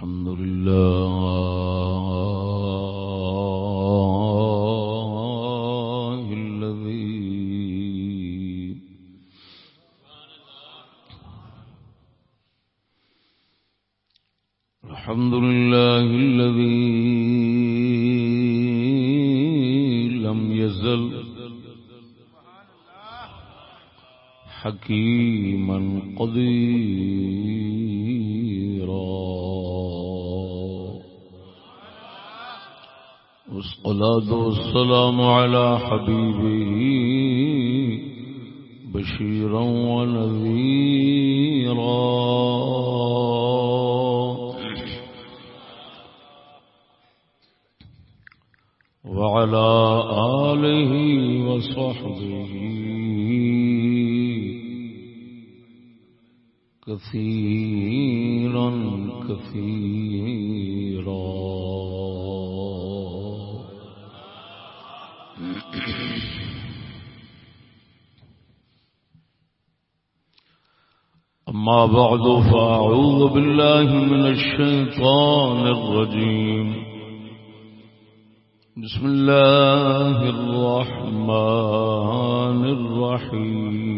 الحمد لله الذي الحمد لله الذي لم يزل حكيما قديرا والصلاة والسلام على حبيبه بشيرا ونذيرا بعد فأعوذ بالله من الشيطان الرجيم. بسم الله الرحمن الرحيم.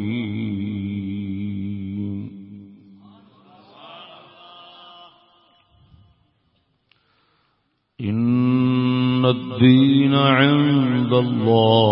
إن الدين عند الله.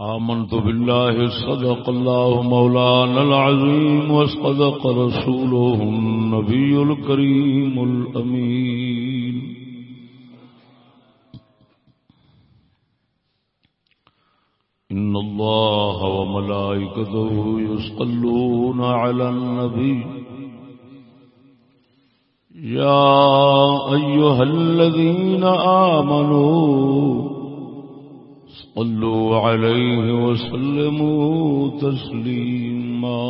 آمنت بالله، صدق الله مولانا العظيم، وصدق رسوله النبي الكريم الأمين. إن الله وملائكته يصلون على النبي. يا أيها الذين آمنوا صلوا عليه وسلموا تسليما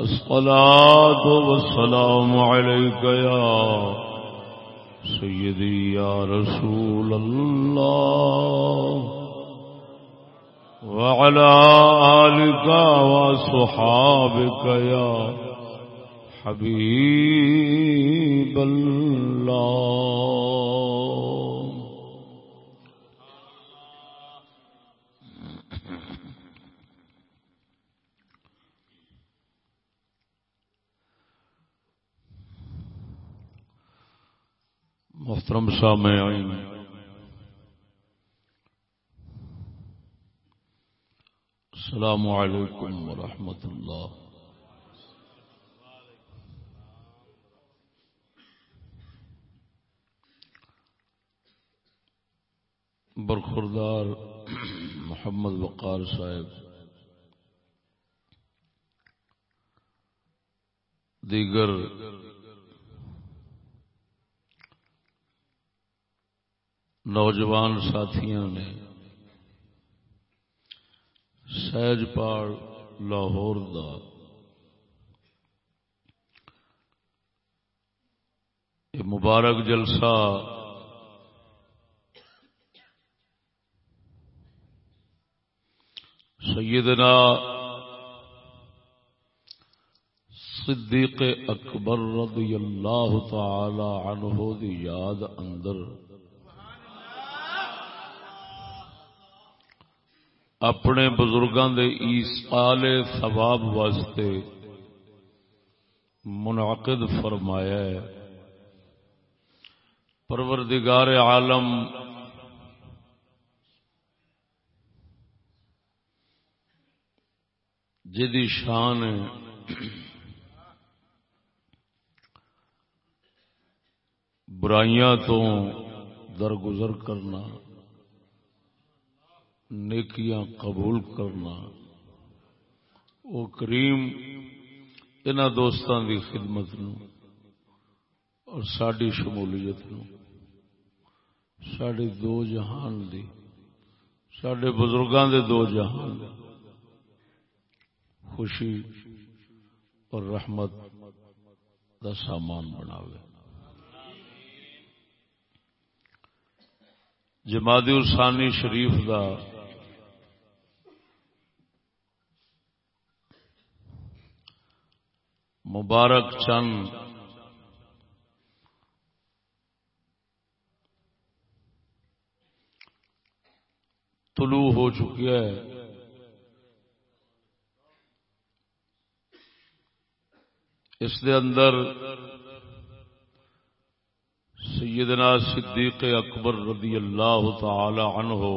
الصلاة والسلام عليك يا سيدي يا رسول الله. وعلى آلك وصحابك يا حبيب الله محترم سامعین۔ السلام علیکم ورحمۃ اللہ۔ برخوردار محمد وقار صاحب دیگر نوجوان ساتھیوں نے سہج پاڑ لاہور دا مبارک جلسہ سیدنا صدیق اکبر رضی اللہ تعالی عنہ دی یاد اندر اپنے بزرگوں کے ایسال ثواب واسطے منعقد فرمایا ہے۔ پروردگار عالم جدی شان برائیاں تو درگزر کرنا، نیکیاں قبول کرنا۔ وہ کریم ان دوستان دی خدمت نو اور ساری شمولیت نو سڈے دو جہان دی سڈے بزرگاں دے دو جہان خوشی اور رحمت دا سامان بناوے۔ جمادی السانی شریف دا مبارک چند طلوع ہو چکی ہے اس دے اندر سیدنا صدیق اکبر رضی اللہ تعالی عنہ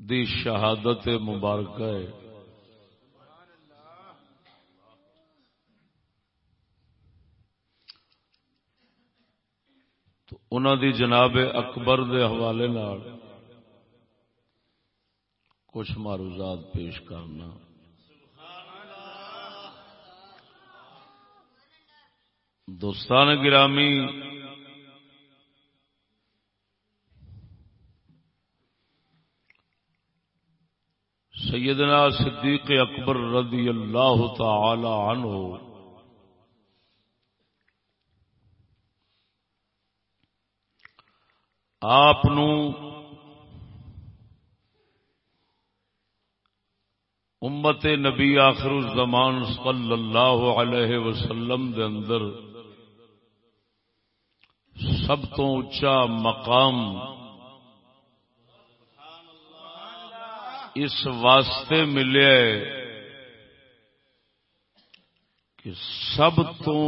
دی شہادت مبارکہ ہے۔ تو انہوں دی جناب اکبر دے حوالے نال کچھ معروضات پیش کرنا۔ دوستان گرامی سیدنا صدیق اکبر رضی اللہ تعالی عنہ آپ امت نبی آخر الزمان صلی اللہ علیہ وسلم دے اندر سب تو اچا مقام اس واسطے ملے کہ سب تو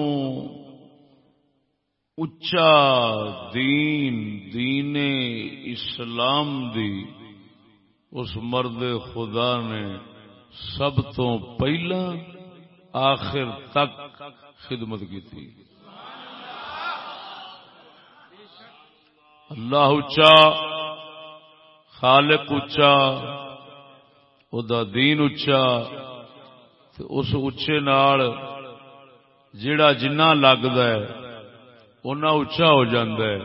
اچا دین دین اسلام دی اس مرد خدا نے سب تو پہلا آخر تک خدمت کی تھی۔ اللہ اچا خالق اچا دا دین اچا اس اچے نال جڑا جنا لگتا ہے اُنہ اچا ہو جاندہ ہے۔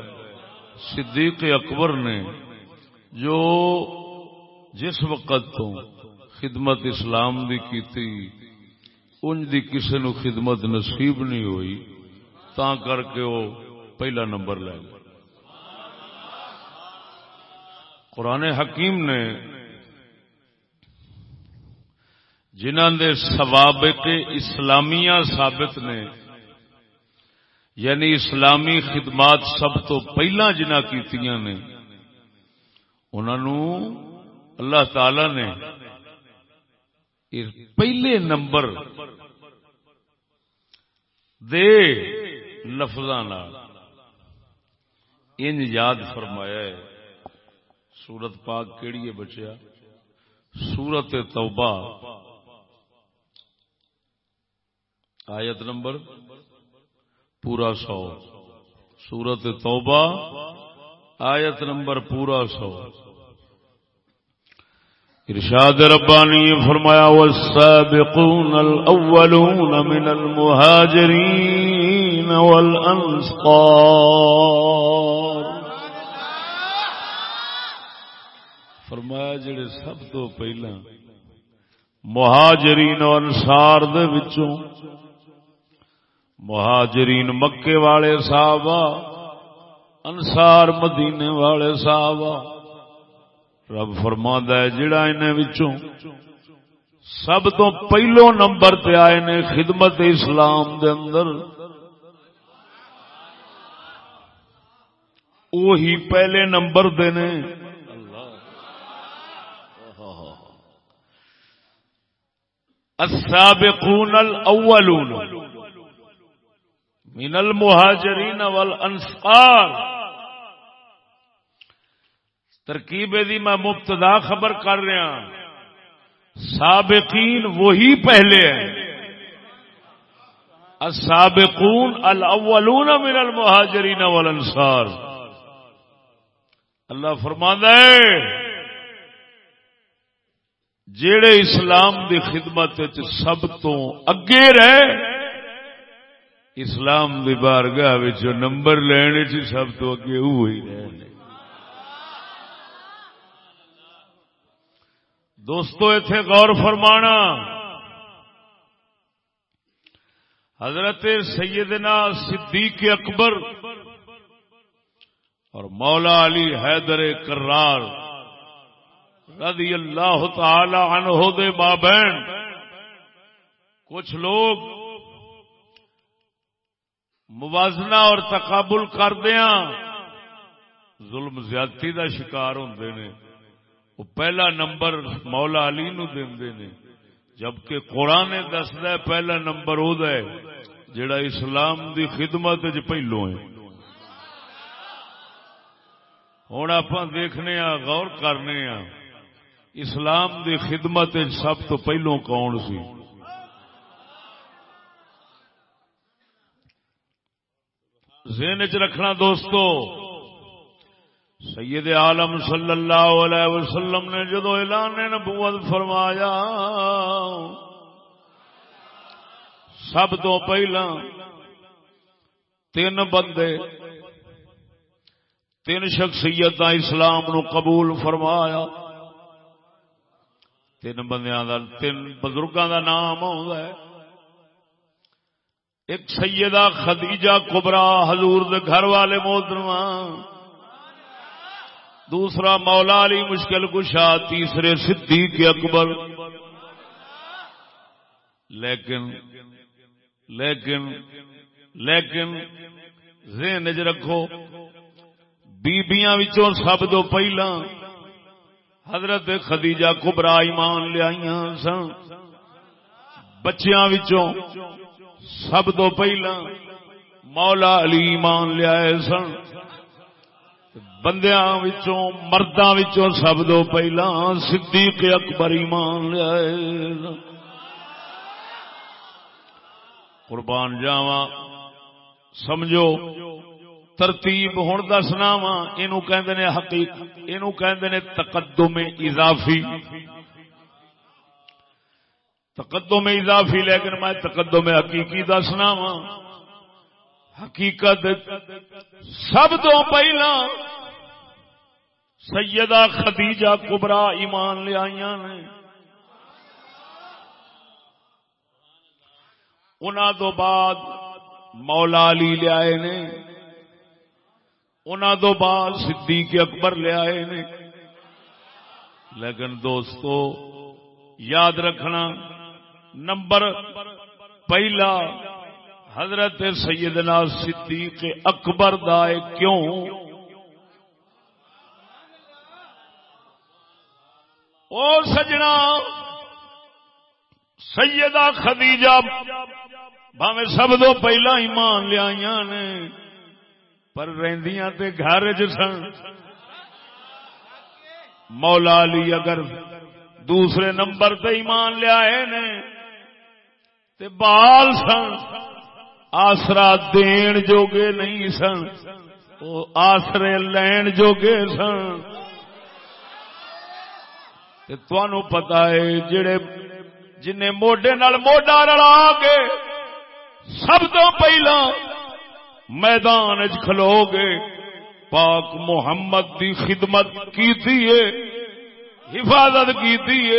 صدیق اکبر نے جو جس وقت تو خدمت اسلام دی کیتی انج دی کسے نو خدمت نصیب نہیں ہوئی، تا کر کے وہ پہلا نمبر لے گئے۔ قرآن حکیم نے جنہوں دے سوابق اسلامیہ ثابت نے یعنی اسلامی خدمات سب تو پہلا جنہ کیتیاں نے انہوں اللہ تعالی نے پہلے نمبر دے لفظ ان یاد فرمایا ہے، سورت پاک کیڑی ہے بچیا؟ سورت توبہ۔ آیت نمبر پورا سو۔ سورت توبہ، آیت نمبر پورا سو۔ ارشاد ربانی فرمایا، والسابقون الاولون من المهاجرين والانصار. فرمایا، جڑے سب تو پہلا مہاجرین و انصار دے وچوں، مہاجرین مکے والے صحابہ، انصار مدینے والے صحابہ رب فرما ہے، جڑا وچوں سب تو پہلو نمبر تے آئے نے خدمت اسلام دے اندر وہی پہلے نمبر دے نے۔ السابقون الاولون من المہاجرین والانصار۔ ترکیب دی میں مبتدا خبر کر رہا سابقین وہی پہلے ہیں۔ السابقون الاولون من المہاجرین والانصار۔ اللہ فرماندا ہے، جیڑے اسلام دی خدمت سب تو اگے رہے، اسلام دی بارگاہ نمبر لینے چ سب تو اگے ہوئی رہے۔ دوستو اتے غور فرمانا۔ حضرت سیدنا صدیق اکبر اور مولا علی حیدر کرار رضی اللہ تعالی عنہ دے بابین، کچھ لوگ موازنہ اور تقابل کردیا ظلم زیادتی دا شکار ہوندے نے۔ وہ پہلا نمبر مولا علی نو دے نے جبکہ قرآن دسد پہلا نمبر وہ جڑا اسلام دی خدمت پہلو ہے۔ ہوں آپ دیکھنے غور کرنے اسلام دی خدمت سب تو پہلو کون سی؟ ذہن چ رکھنا دوستو سید عالم صلی اللہ علیہ وسلم نے جدو اعلان نبوت فرمایا، سب تو پہلا تین بندے، تین شخصیت اسلام نو قبول فرمایا۔ تین بندیاں دا، تین بزرگاں دا نام ہے۔ ایک سیدہ خدیجہ کبرا حضور دے گھر والے محترمہ دوسرا مولا علی مشکل کشا تیسرے صدیق اکبر۔ لیکن لیکن لیکن، ذہن چ رکھو، بیبیاں وچوں سب تو پہلا حضرت خدیجہ کبرا ایمان لیا سن۔ بچیاں وچوں سب تو پہلا مولا علی ایمان لیا سن۔ بندیاں وچوں، مرداں سب تو پہلا صدیق اکبر ایمان لیا قربان جاوا سمجھو، ترتیب ہوں دسنا وا یہ حقیق یہ تقدم اضافی۔ تقدم اضافی، لیکن میں تقدم حقیقی دسنا وا حقیقت سب تو پہلا سیدہ خدیجہ کبرا ایمان لیا نے۔ انہوں تو بعد مولا علی لیا نے۔ انہوں تو بعد صدیق اکبر لیا نے۔ لیکن دوستو، یاد رکھنا، نمبر پہلا حضرت سیدنا صدیق اکبر دائے کیوں؟ او سجنا، سیدہ خدیجہ بھاوے سب تو پہلا ایمان لیا نے، پر رہندیاں تے گھر چ سن۔ مولا علی اگر دوسرے نمبر تے ایمان لیا نے، تے بال سن۔ آسرا دین جوگے نہیں سن۔ وہ آسرے لین جوگے سن۔ تنوع پتا ہے جڑے جن موڈے نال موڈا رلا کے سب تو پہلا میدان چ کھلو گے۔ پاک محمد دی خدمت کی حفاظت کی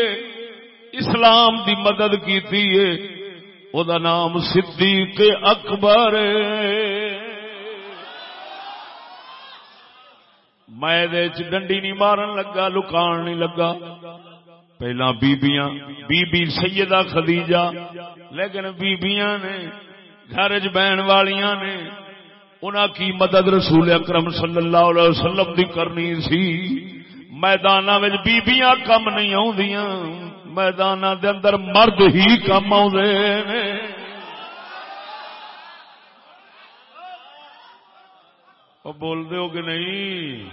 اسلام دی مدد کی او دا نام صدیق اکبر میں ڈنڈی نہیں مارن لگا لکان نہیں لگا پہلا بیبیاں بی بی سیدہ خدیجہ لیکن بیبیاں نے گھر چ بہن والیاں نے انہاں کی مدد رسول اکرم صلی اللہ علیہ وسلم دی کرنی سی میدان بیبیاں کم نہیں آدیاں میدان دے اندر مرد ہی کم آدھے بول دے ہو کہ نہیں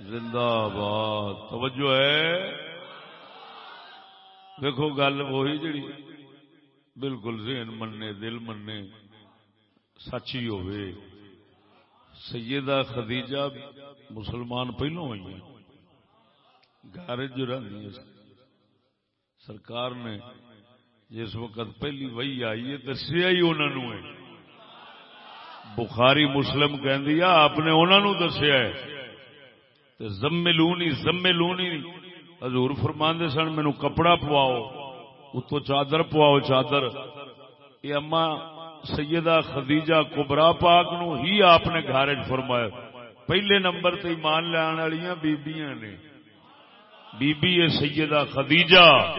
زندہ باد توجہ ہے دیکھو، گل وہی جڑی بالکل ذہن مننے، دل مننے، سچی ہوئے۔ سیدہ خدیجہ مسلمان پہلو ہوئی ہیں۔ گھر جو رہی سرکار نے جس وقت پہلی وہی آئی ہے، دسیا ہی انہوں نے بخاری مسلم کہ آپ نے انہوں نے دسیا ہے۔ زمے لونی زمے لونی۔ حضور فرماندے سن، مینو کپڑا پواؤ اتو چادر پواؤ، چادر۔ یہ اما سیدہ خدیجہ کبرا پاک نو ہی آپ نے گھر فرمایا۔ پہلے نمبر تے ایمان لان والی بیبیاں نے۔ بی بی سیدہ خدیجہ۔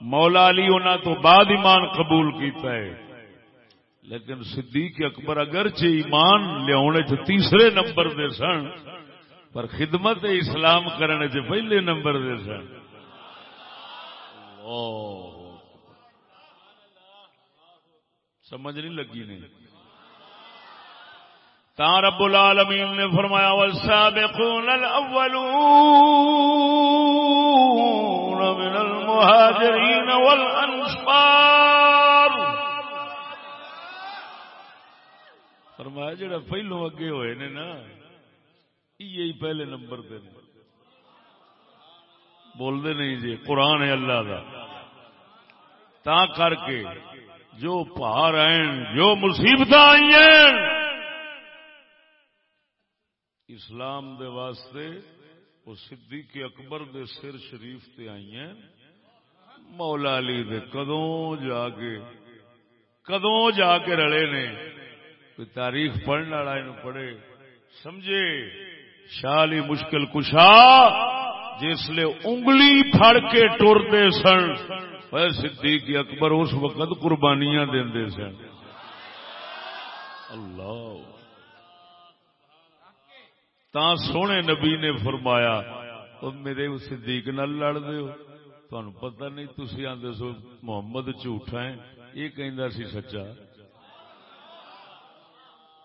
مولا علی انہوں تو بعد ایمان قبول کیتا ہے۔ لیکن صدیق اکبر اگرچہ ایمان لیا تیسرے نمبر دے سن پر خدمت اسلام کرنے سے پہلے نمبر دے سن۔ سمجھ نہیں لگی نہیں۔ تا رب العالمین نے فرمایا، والسابقون الاولون من المهاجرین والانصار فرمایا، جڑا پہلو اگے ہوئے نے نا یہی پہلے نمبر پہ بولتے نہیں جی قرآن ہے اللہ کا تا کر کے جو پہاڑ آئے جو مصیبت آئی ہیں، اسلام دے واسطے وہ صدیق اکبر دے سر شریف تے آئی ہیں۔ مولا علی دے کدوں جا کے، کدوں جا کے رلے نے۔ کوئی تاریخ پڑھنے والا پڑھے۔ سمجھے؟ شالی مشکل کشا جس لے انگلی پھڑ کے ٹورتے سن۔ صدیق اکبر اس وقت قربانیاں دے سن۔ اللہ۔ تا سونے نبی نے فرمایا میرے صدیق نہ لڑ دے تہن پتہ نہیں تھی آدھے سو محمد جھوٹا ہے یہ کہ سی سچا۔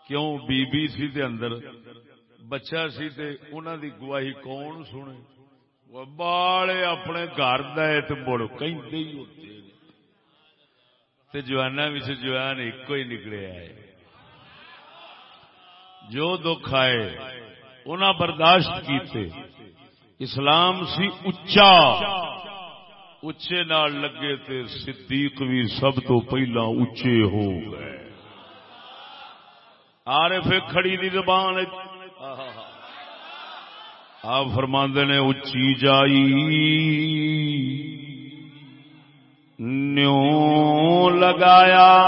کیوں بی بی سی دے اندر بچہ سی تے انہوں دی گواہی کون سنے بالے اپنے گھر مڑ کہیں جوانا بھی جوان ایک ہی نکلے آئے جو دکھ آئے انہیں برداشت کیتے اسلام سی اچا اچے نال لگے تے صدیق بھی سب تو پہلا اچے ہو گئے آر کھڑی دی زبان آپ فرماندے نے اچی جائی۔ نیو لگایا۔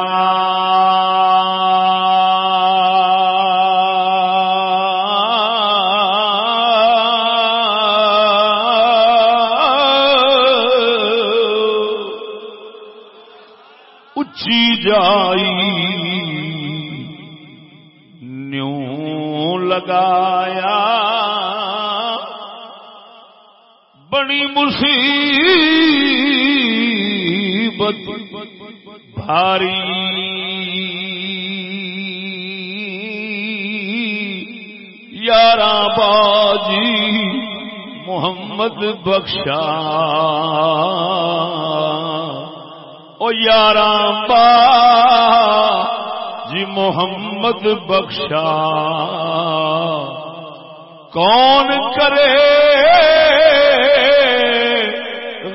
اچی جائی۔ لگایا۔ بڑی مصیبت بھاری۔ یار باجی محمد بخشا۔ او یار با جی محمد بخشا۔ کون کرے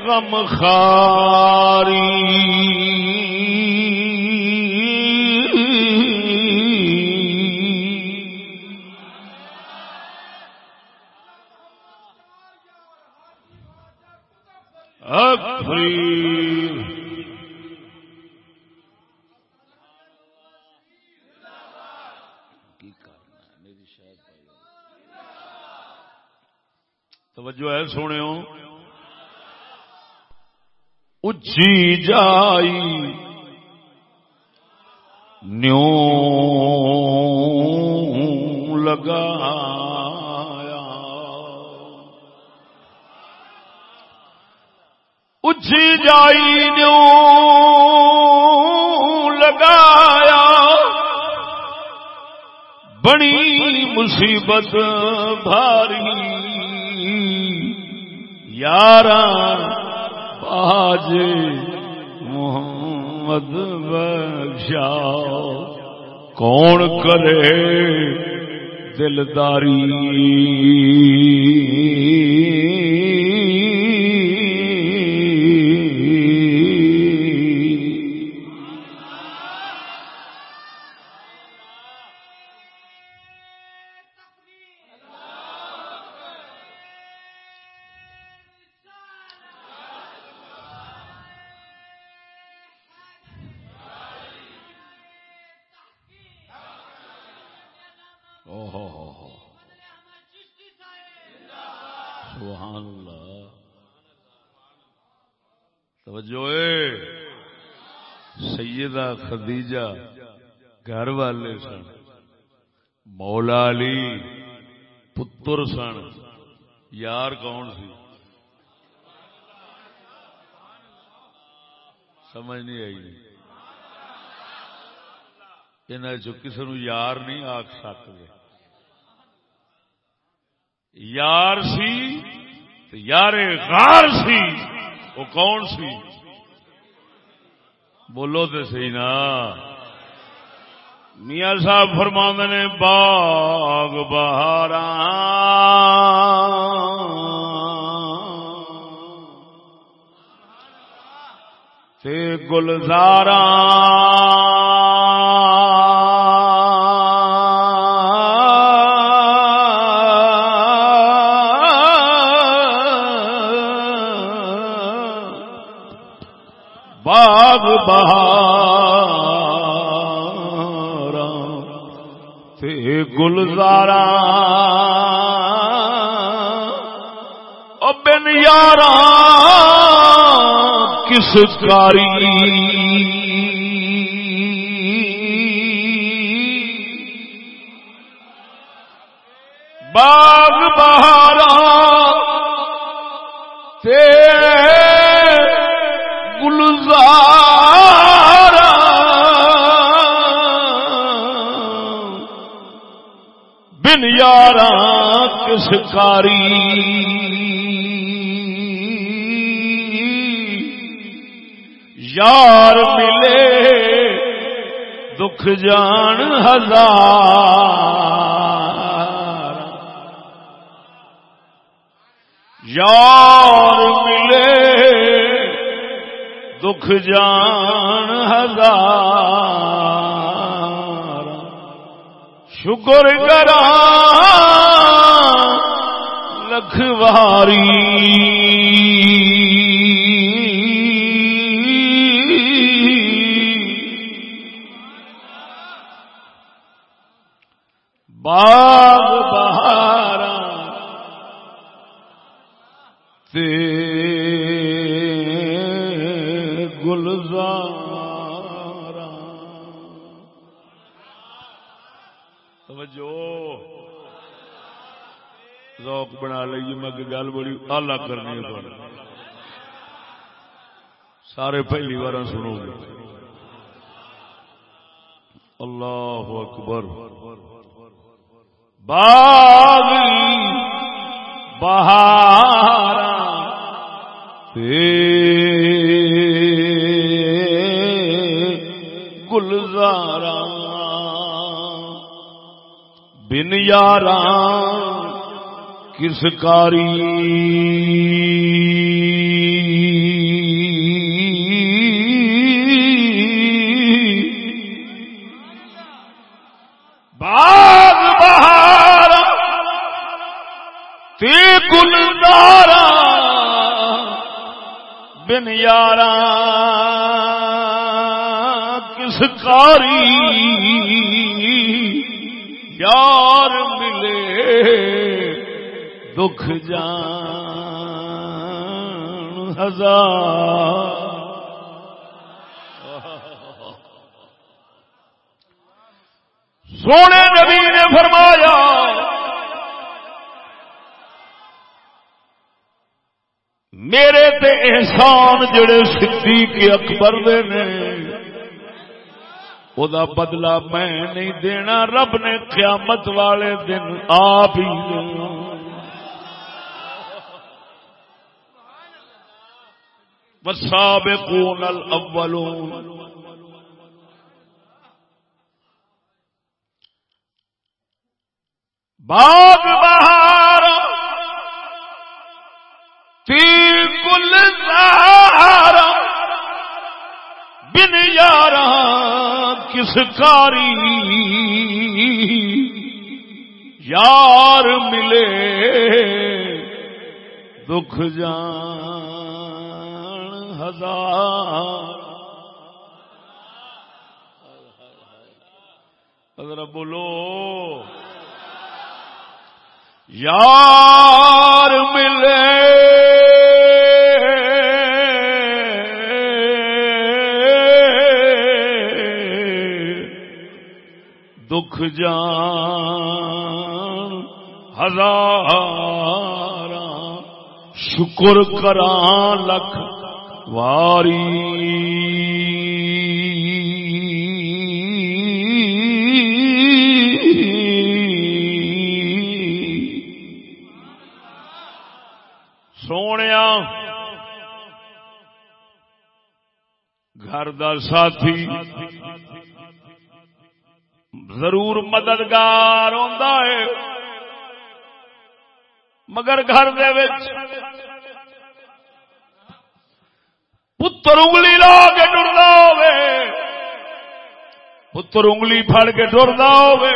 غم خاری توجہ ہے سونے اچھی جائی نیو لگایا۔ اچھی جائی نیو لگایا۔ بڑی مصیبت بھاری۔ یار باج محمد بخشا۔ کون کرے دلداری؟ خدیجہ گھر والے سن۔ مولا علی پتر سن۔ یار کون سی؟ سمجھ نہیں آئی۔ ان کسی نو یار نہیں آخ سکتے یار سی یار غار سی، وہ کون سی؟ بولو تو سی نا۔ میاں صاحب فرما نے، باغ بہار گلزار بہار گلزارا بن یار کس کاری باغ بہارا یار کس کاری یار ملے دکھ جان ہزار۔ یار ملے دکھ جان ہزار۔ شکر کرا لکھواری بار بنا لیے میں گل بڑی آلہ کرنی ہے سارے پہلی بار سنو گے۔ اللہ اکبر۔ باغ بہار گلزارا، بن یاراں کس کاری گلدارا بن یارا۔ کس کاری یار ملے۔ دکھ جان ہزار۔ سونے نبی نے فرمایا، میرے تے احسان جڑے صدیق اکبر دے نے، او دا بدلہ میں نہیں دینا، رب نے قیامت والے دن آپ ہی دینا والسابقون الاولون باغ بہار. تی گل سہارا بن یار کس کاری. یار ملے دکھ جان. ہزار۔ ذرا بولو۔ یار ملے۔ دکھ جان۔ ہزار شکر کران لکھ۔ واری سونے گھر دا ساتھی ضرور مددگار ہوتا ہے مگر گھر دے وچ پتر انگلی لا کے ٹرتا ہوے پتر انگلی پھڑ کے ٹرتا ہوے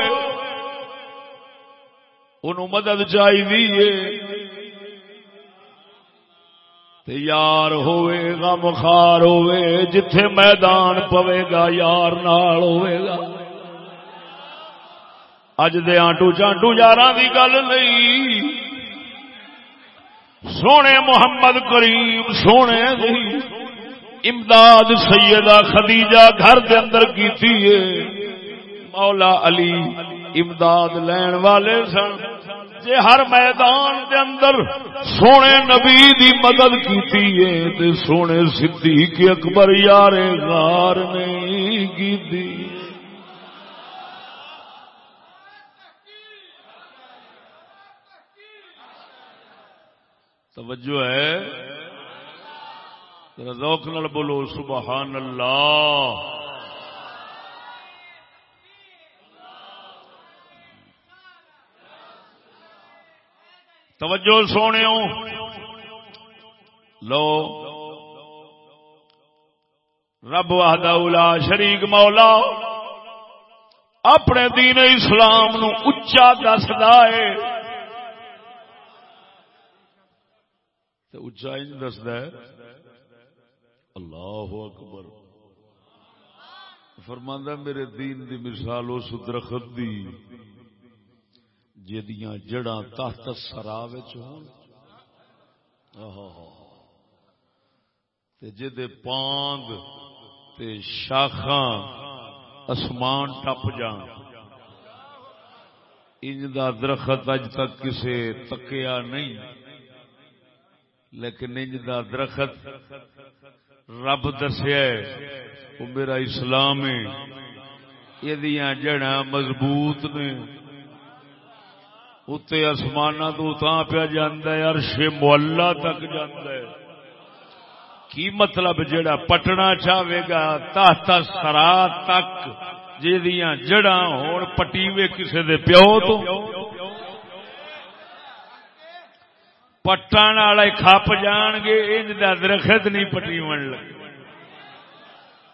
انہوں مدد چاہیے یار ہوئے گا مخار ہوئے جتھے میدان پوے گا یار نال ہوئے گا اج دے آنٹو چانٹو یار دی گل نہیں سونے محمد کریم سونے دی امداد سیدہ خدیجہ گھر دے اندر کیتی ہے۔ مولا علی امداد لین والے سن۔ جے ہر میدان دے اندر سونے نبی دی مدد کیتی ہے تے سونے صدیق اکبر یار غار نہیں کیتی۔ توجہ ہے۔ ذوق نال بولو سبحان اللہ توجہ سونے لو، رب وحدہ اولا شریک مولا، اپنے دین اسلام نو اچا دسدا ہے۔ اچا انج ہے۔ اللہ اکبر۔ فرماندہ میرے دین دی مثال اس درخت دی جدیاں جڑاں تحت سرا ہون تے جدے پانگ تے شاخاں اسمان ٹپ جان انج دا درخت اج تک کسے تکیا نہیں، لیکن انج دا درخت رب دسیا وہ میرا اسلام ہے۔ یہ جڑا مضبوط نے اتنے آسمان تو تا پیا عرش محلہ تک ہے۔ کی مطلب جڑا پٹنا چاہے گا، تحت سرا تک جہاں جڑا ہون پٹیوے کسے دے پیو تو؟ پٹان والے کھپ جان گے انج دا درخت نہیں پٹیون لگ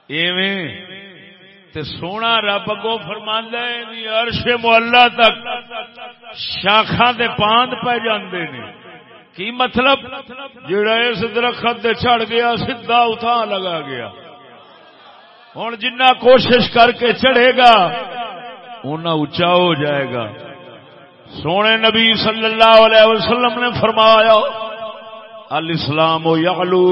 ایویں تے سونا رب کو فرماندا ہے عرش مولا تک شاخاں دے پاند پہ جاندے نے کی مطلب جڑا اس درخت دے چڑھ گیا سیدھا اتھا لگا گیا ہوں جنہ کوشش کر کے چڑھے گا اچا ہو جائے گا سونے نبی صلی اللہ علیہ وسلم نے فرمایا، الاسلام یعلو۔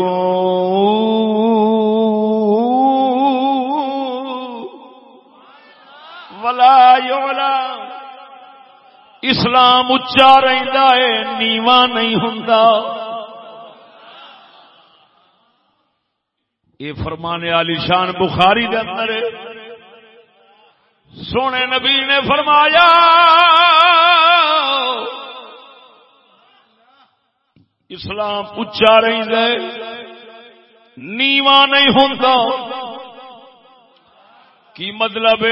ولا یعلا۔ اسلام اچا رہتا ہے نیواں نہیں ہوں یہ فرمانے والی شان بخاری دے اندر سونے نبی نے فرمایا اسلام اچا رہی نیواں نہیں ہوتا کی مطلب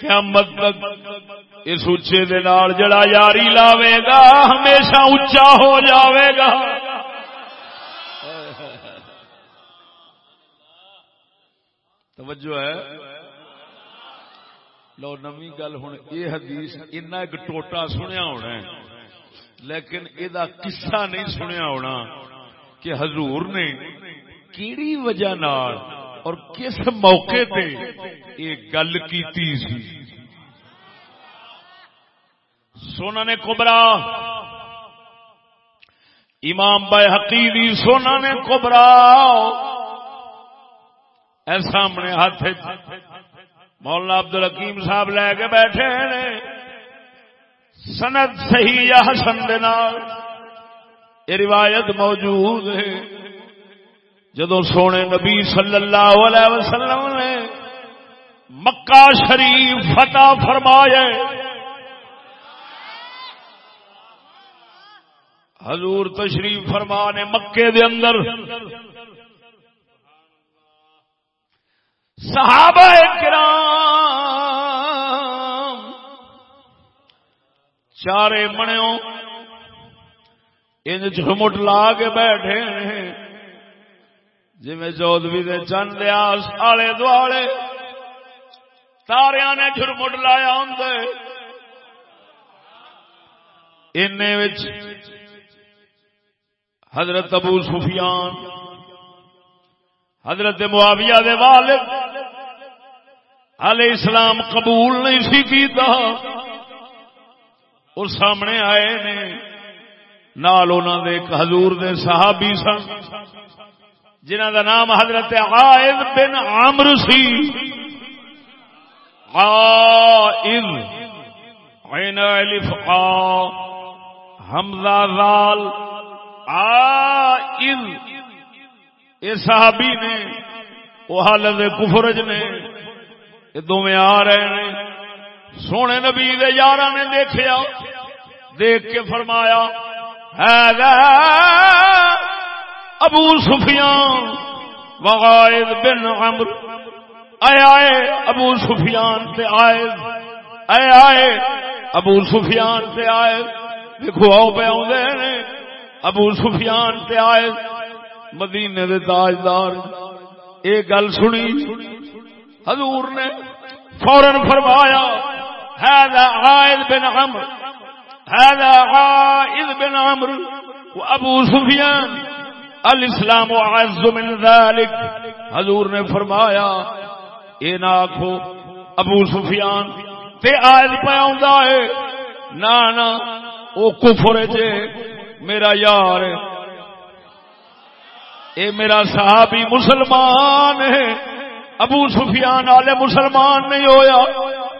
قیامت تک اس اچے جڑا یاری لاوے گا، ہمیشہ اچا ہو جاوے گا۔ توجہ ہے۔ لو نمی گل ہوں یہ حدیث اینا ایک ٹوٹا سنیا ہونا ہے، لیکن یہ قصہ نہیں سنیا ہونا کہ حضور نے کیڑی وجہ نال اور کس موقع پہ یہ گل کی سونا نے کبرا، امام بے حقیقی سونا نے کبرا سامنے ہاتھ مولانا عبد الحکیم صاحب لے کے بیٹھے سند صحیح یا حسن یہ روایت موجود ہے۔ جدو سونے نبی صلی اللہ علیہ وسلم نے مکہ شریف فتح فرمایا حضور تشریف فرما نے مکے دے اندر۔ صحابہ کرام، چارے منو ان جھمٹ لا کے بیٹھے جی چودوی دے چند لیا آلے دوالے تاریا نے جھرمٹ لایا ہوں ان حضرت ابو سفیان، حضرت معاویہ دے والد علیہ السلام قبول نہیں سی کیتا۔ اور سامنے آئے نے، نال انہوں دے حضور دے صحابی سن جنہ دا نام حضرت عائد بن عامر سی۔ عائد، عین الف آ، حمزہ ذال۔ عائد اے صحابی نے، وہ حالت کفرج نے۔ یہ دونوں آ رہے ہیں سونے نبی یار نے دیکھا دیکھ کے فرمایا ابو سفیان وغائد بن عمر اے آئے ابو سفیان سے آئے اے آئے ابو سفیان سے آئے دیکھو آؤ پہ آدھے ابو سفیان سے آئے مدینے دے تاجدار یہ گل سنی حضور نے فوراً فرمایا، هذا عائد بن عمر هذا عائد بن عمر وابو سفیان، الاسلام اعز من ذلك حضور نے فرمایا، اے نہ آخو ابو سفیان، تے آئد پہ آندا ہے۔ نا نا او کفر جے، میرا یار اے میرا صحابی مسلمان ہے۔ ابو سفیان والے مسلمان نہیں ہویا۔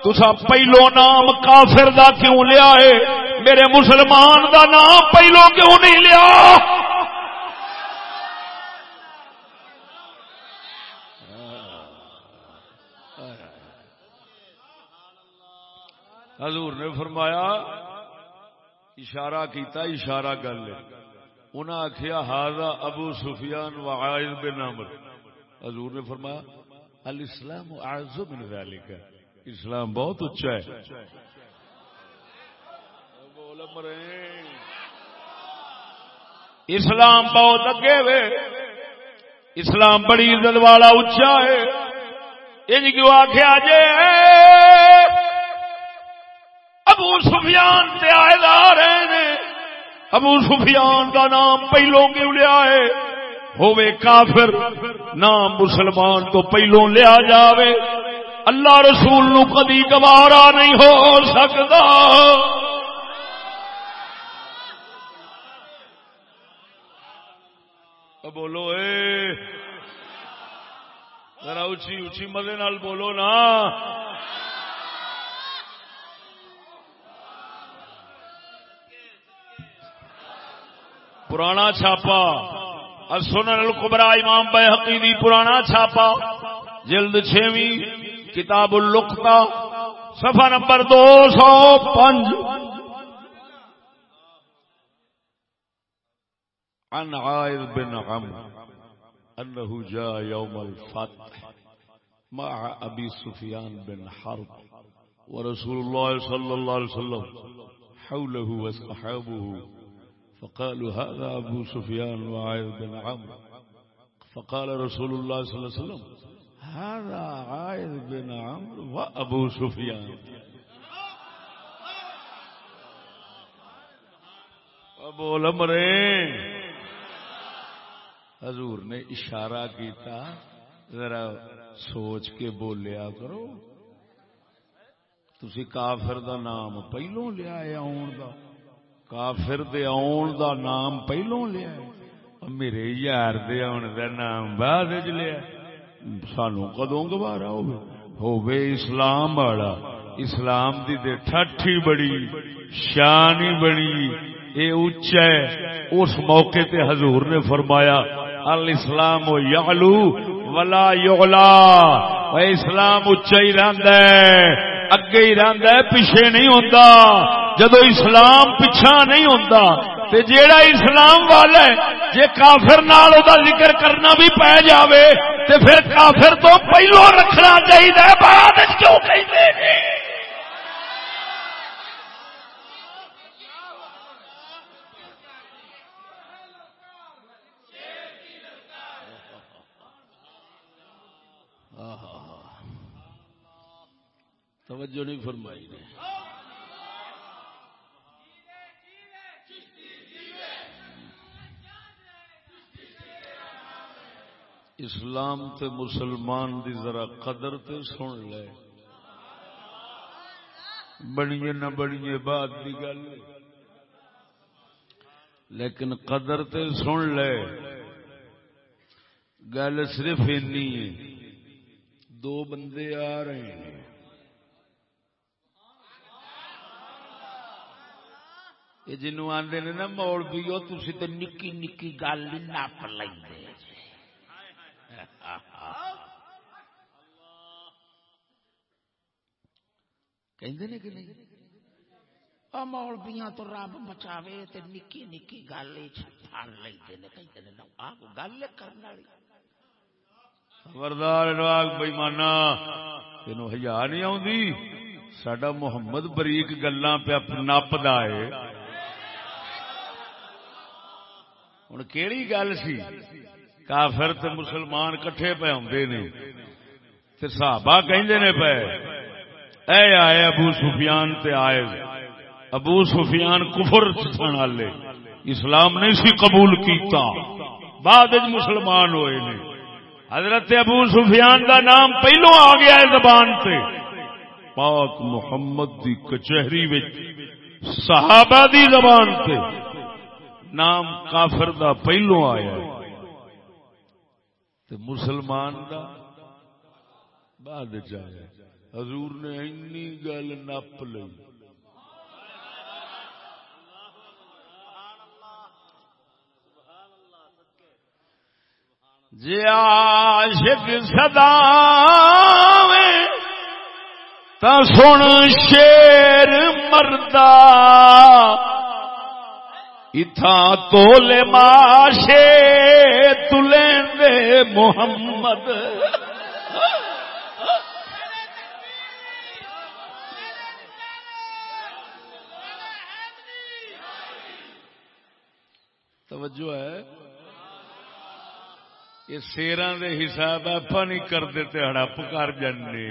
تسا پہلو نام کافر دا کیوں لیا ہے؟ میرے مسلمان دا نام پہلو کیوں نہیں لیا؟ حضور نے فرمایا، اشارہ کیتا، اشارہ گل انہاں آخیا ہاضا ابو سفیان و عائد بن عمر۔ حضور نے فرمایا الاسلام اعز من ذلك اسلام بہت اچھا ہے۔ اسلام بہت اگے وے۔ اسلام بڑی عزت والا اچا ہے۔ یہ کیوں آخیا جے؟ ابو سفیان تے آئے رہے نے ابو سفیان کا نام پہلو کیوں لیا ہے۔ ہوے کافر نام مسلمان تو پہلو لیا جاوے۔ اللہ رسول نو کدی گوارا نہیں ہو سکتا۔ بولو، اے۔ ذرا اچھی اچھی مزے نال بولو نا۔ پرانا چھاپا۔ سنن القبرا امام بے حقیقی پرانا چھاپا، جلد چھویں، کتاب القتا صفحہ نمبر دو سو پنج۔ عن عائد بن عمرو انه جاء يوم الفتح مع ابي سفيان بن حرب، ورسول الله صلى الله عليه وسلم حوله واصحابه فقالوا هذا ابو سفيان وعائد بن عمرو. فقال رسول الله صلى الله عليه وسلم، هذا عائد بن عمرو وابو سفيان. ابو الامرين حضور نے اشارہ کیتا، ذرا سوچ کے بولیا کرو۔ تسی کافر دا نام پہلو لیا ہے آن دا۔ کافر دے آن دا نام پہلو لیا میرے یار دے آن دا نام بعد چ لیا سانو کدوں گوارا ہوے ہوے اسلام والا۔ اسلام دی دے ٹھٹھی بڑی شان ہی بڑی۔ اے اچا ہے۔ اس موقع تے حضور نے فرمایا، الاسلام یعلو ولا یعلا۔ اسلام اچا ہی رہندا ہے۔ اگے ہی رہندا ہے، پیچھے نہیں ہوندا۔ جدو اسلام پیچھا نہیں ہوندا تے جیڑا اسلام والا ہے، جے کافر نال او دا ذکر کرنا بھی پے جاوے تے پھر کافر تو پہلو رکھنا چاہیے بعد کیوں کہندے نے توجہ نہیں فرمائی نے۔ اسلام تے مسلمان دی ذرا قدر تے سن لے۔ بڑی نہ بڑی بات دی گل۔ لیکن قدر تے سن لے۔ گل صرف اینی ہے۔ دو بندے آ رہے ہیں۔ یہ جنو آدھے نے نا، موڑ بھی تھی تو نکی نکی گل نپ لیں کہ نہیں؟ مولبیاں تو رب بچاوے تے نکی نکی گل پھڑ لیندے نے گل کرن والی۔ خبردار راگ بے مانا تینوں ہزار نہیں آؤں سڈا محمد بریک گلا پیا نپدا ہے۔ ہوں کہڑی گل سی؟ کافر تے مسلمان کٹھے پہ آدھے نے۔ تے صحابہ کہندے نے پے۔ اے آئے ابو سفیان تے آئے ابو سفیان کفر سن والے اسلام نہیں سی قبول کیتا۔ بعد مسلمان ہوئے نے۔ حضرت ابو سفیان دا نام پہلو آ گیا ہے زبان تے۔ پاک محمد دی کچہری وچ صحابہ دی زبان تے۔ نام کافر دا پہلو آیا تے مسلمان دا بعد چایا حضور نے اینی گل نپ لی جی عاشق صدا تا سن شیر مردہ اتھا تولے ماشے تلیں دے محمد۔ توجہ ہے۔ یہ سیران دے حساب آپ نہیں کرتے ہڑپ کر جانے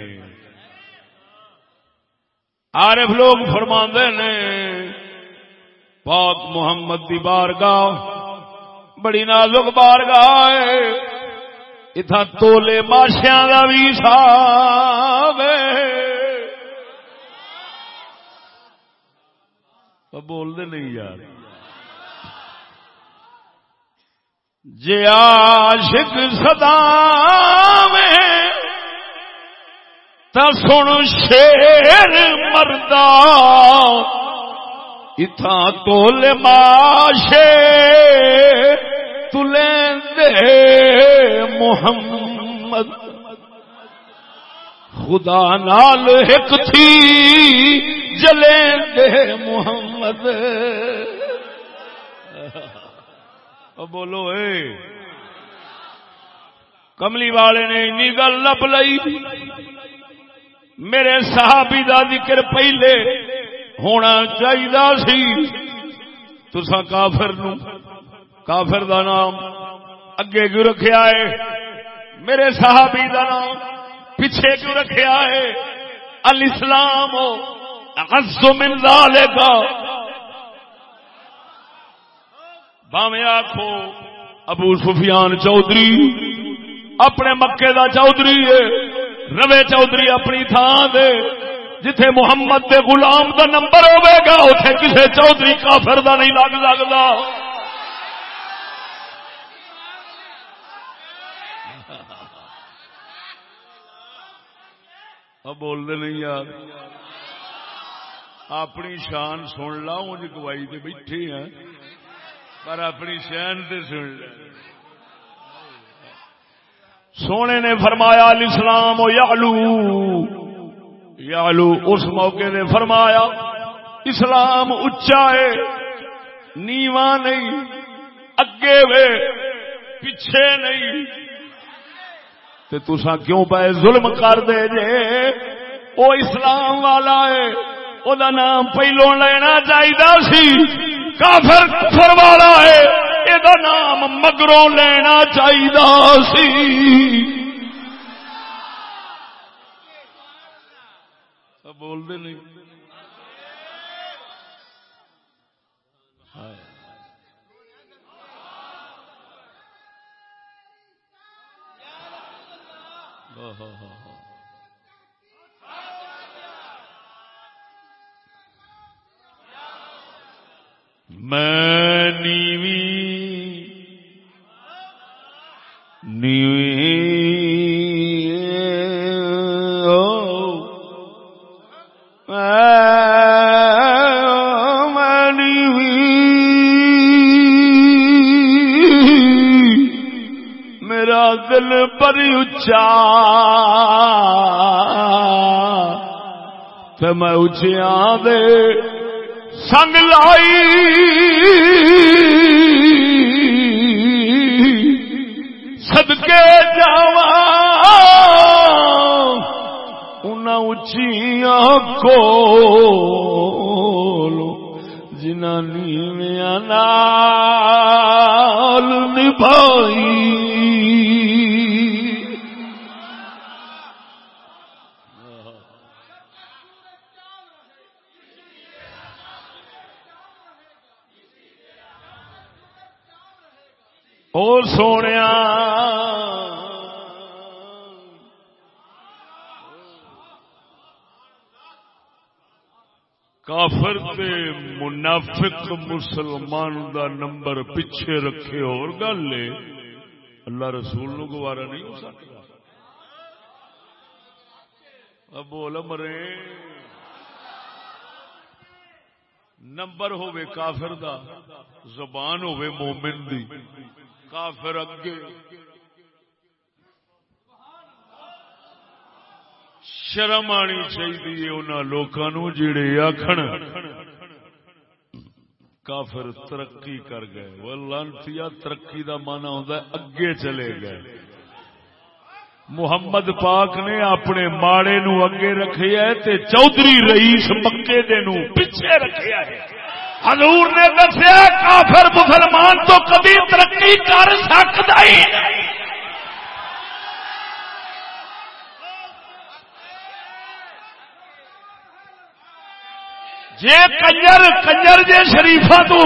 عارف لوگ فرما نے، پاک محمد دی بارگاہ، بڑی نازک بارگاہ اتنا تولے ماشیا کا بھی ساب بولتے نہیں یار۔ جی عاشق سدا میں سن شیر مردا اتھا تول ماشے تلیں دے محمد۔ خدا نال ایک تھی جلیں دے محمد۔ بولو اے کملی والے نے ای گل لب لئی میرے صحابی دا ذکر پہلے ہونا چاہیے سی تسا کافر نو کافر دا نام اگے کیوں رکھیا ہے میرے صحابی دا نام پیچھے کیوں رکھیا ہے الاسلام اغز من ذالک باویں آخو ابو سفیان چودھری، اپنے مکے دا چودھری ہے، روے چودھری اپنی تھان دے، جتھے محمد دے غلام دا نمبر ہوے گا اتے کسے چودھری کافر دا نہیں لگ سکتا بول دے نہیں یار۔ اپنی شان سن لا انج گوائی دے بیٹھے ہیں۔ پر اپنی شان تے سن لے۔ سونے نے فرمایا، الاسلام یعلو۔ یعلو، اس موقع نے فرمایا، اسلام اچا ہے، نیواں نہیں، اگے وے، پیچھے نہیں۔ تے تسا کیوں پے ظلم کر دے جے؟ او اسلام والا ہے، او دا نام پہلو لینا چاہیے سی۔ کافر کفر والا ہے یہ نام مگروں لینا چاہیے سی۔ بولتے نہیں۔ ہاں ہاں ہاں ہاں میں نیوی نیوی میرا دل پر اچا تو میں اچیا دے سنگ لائی۔ سدکے جاوا ان اچیا کو جنانی میں نال نبھائی۔ مسلمان دا نمبر پیچھے رکھے اور گل لے اللہ رسول نو گوارا نہیں ہو سکتا۔ اب بول مرے نمبر ہوے کافر دا، زبان ہوے مومن دی۔ کافر اگے۔ شرم آنی چاہیے ان لوگوں جڑے آخر کافر ترقی کر گئے۔ وہ لانتیا ترقی کا مانا ہوتا اگے چلے گئے۔ محمد پاک نے اپنے ماڑے نو اگے رکھے ہے چودھری رئیس مکے دے نو پیچھے رکھے ہے۔ حضور نے دسیا کافر مسلمان تو کبھی ترقی کر سکتا ہی جے کنجر کنجر جے شریفا تو